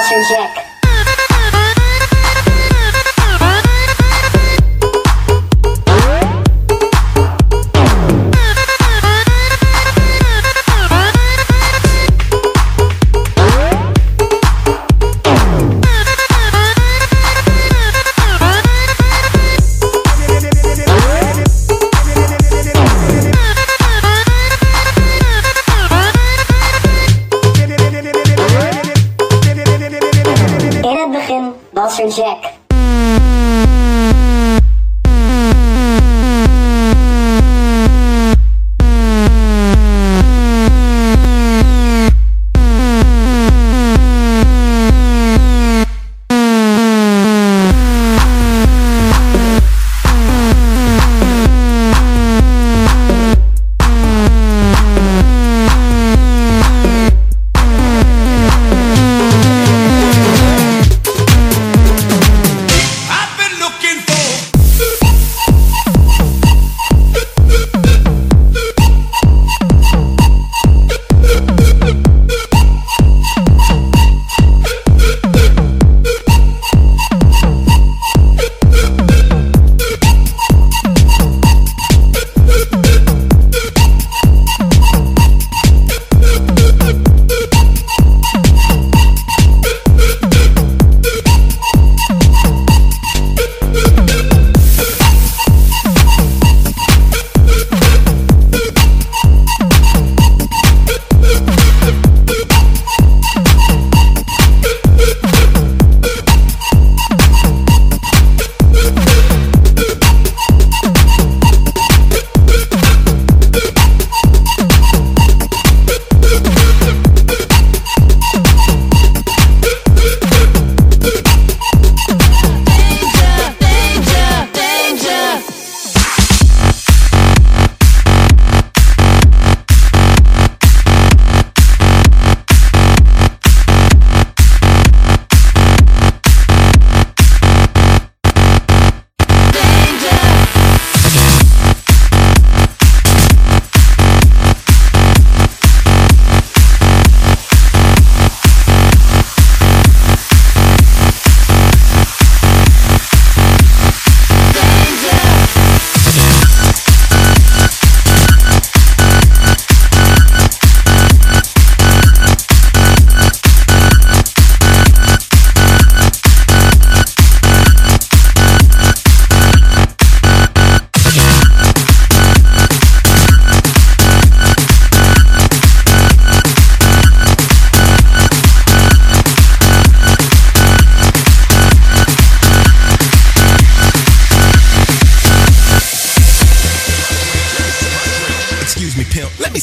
Bouncer Jack. Begin er Jack.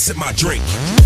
Sip my drink.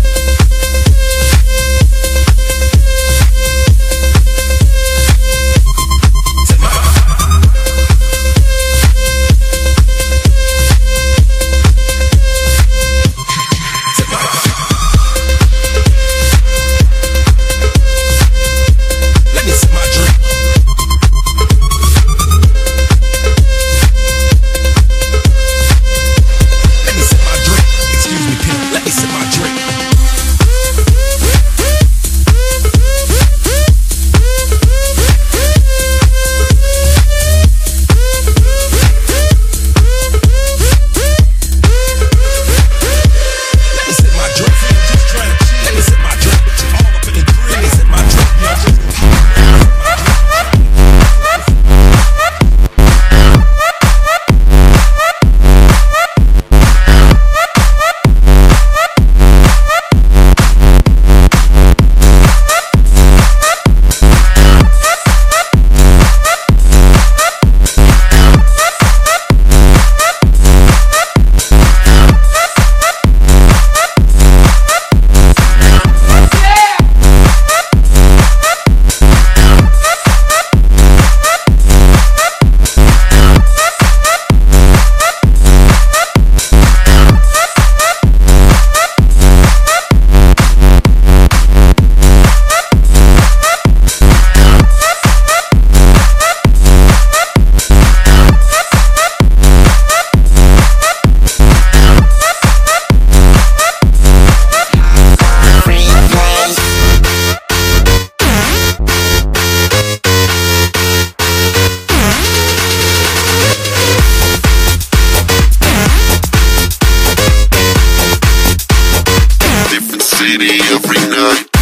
every night.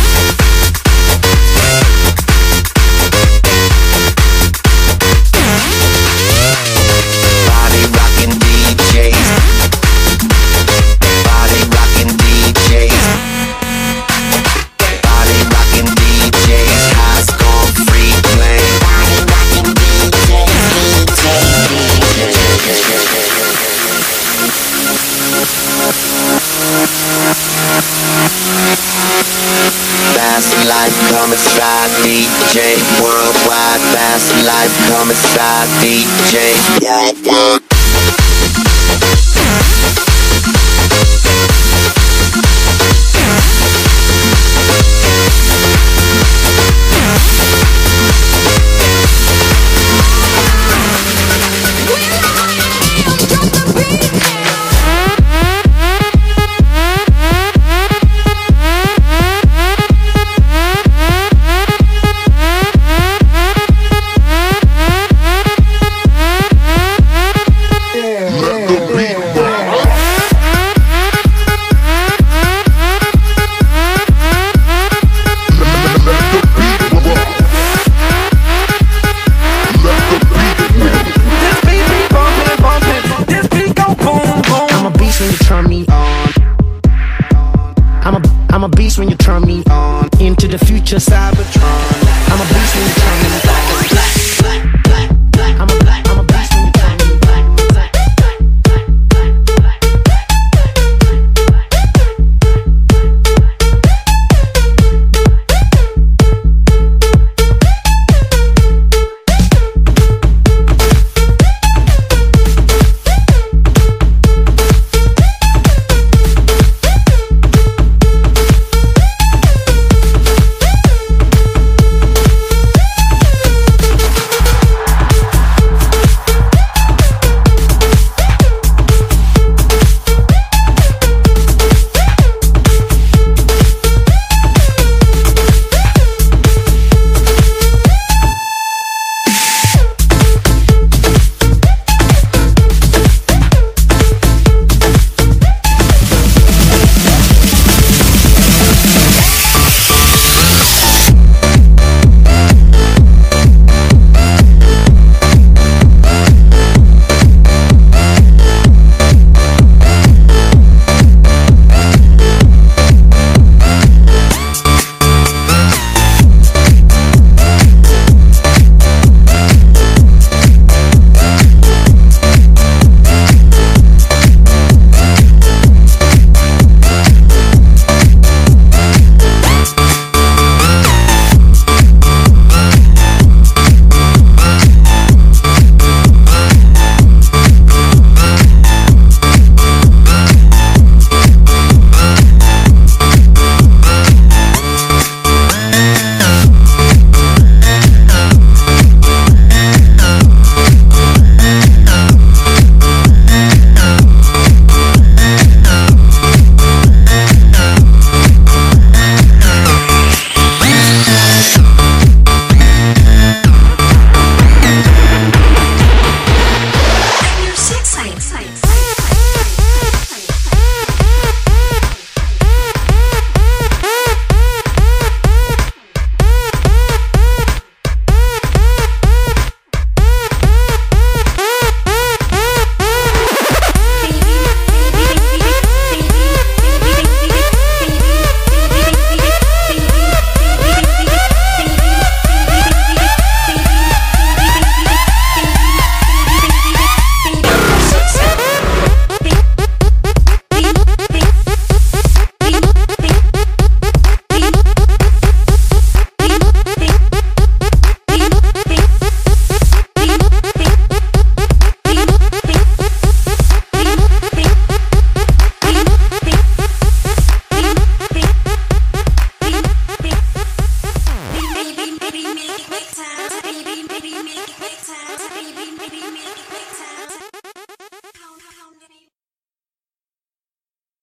Come inside DJ Worldwide fast life, come inside DJ